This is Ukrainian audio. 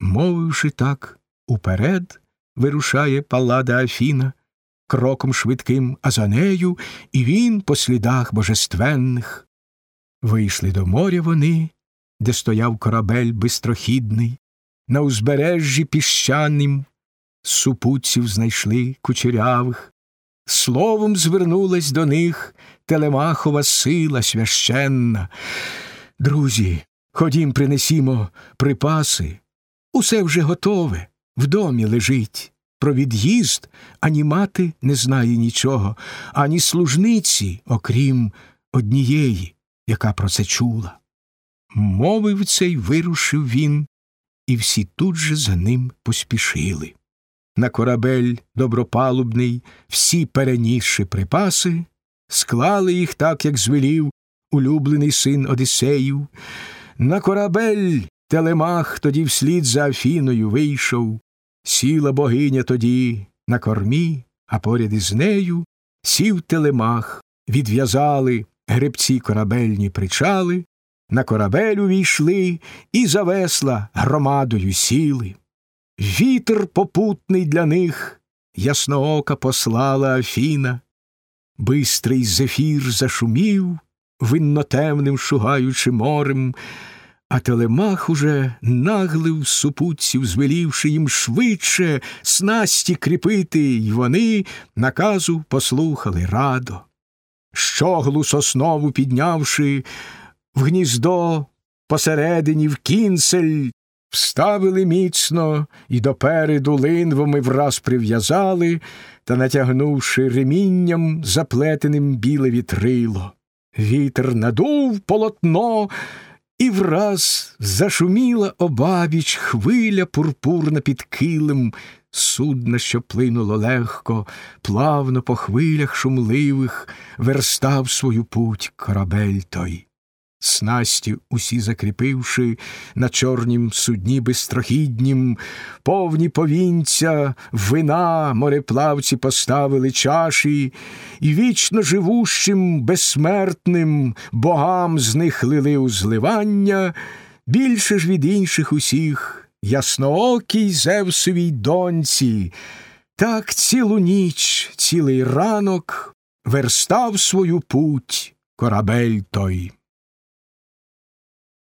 Мовивши так, уперед вирушає палада Афіна, кроком швидким, а за нею і він по слідах божественних. Вийшли до моря вони, де стояв корабель бистрохідний, на узбережжі піщаним супутців знайшли кучерявих, словом звернулась до них телемахова сила священна. Друзі, ходім, принесімо припаси, усе вже готове, в домі лежить. Про від'їзд ані мати не знає нічого, ані служниці, окрім однієї, яка про це чула. Мовив цей вирушив він, і всі тут же за ним поспішили. На корабель добропалубний, всі перенісши припаси, склали їх так, як звелів улюблений син Одисеїв. На корабель телемах тоді вслід за Афіною вийшов, сіла богиня тоді на кормі, а поряд із нею сів телемах, відв'язали гребці корабельні причали, на корабель увійшли і за весла громадою сіли. Вітер попутний для них ясноока послала Афіна, бистрий зефір зашумів, виннотемним шугаючи морем, а телемах уже наглив супутців, звелівши їм швидше снасті кріпити, й вони наказу послухали радо. Щоглу соснову піднявши, в гніздо посередині в кінцель вставили міцно і допереду линвами враз прив'язали та, натягнувши ремінням, заплетеним біле вітрило. Вітер надув полотно, враз зашуміла обабіч хвиля пурпурна під килим, судна, що плинуло легко, плавно по хвилях шумливих, верстав свою путь корабель той. Снасті усі закріпивши на чорнім судні безстрохіднім, повні повінця, вина мореплавці поставили чаші, і вічно живущим, безсмертним богам з них лили узливання, більше ж від інших усіх, ясноокій Зевсовій доньці, так цілу ніч, цілий ранок верстав свою путь корабель той.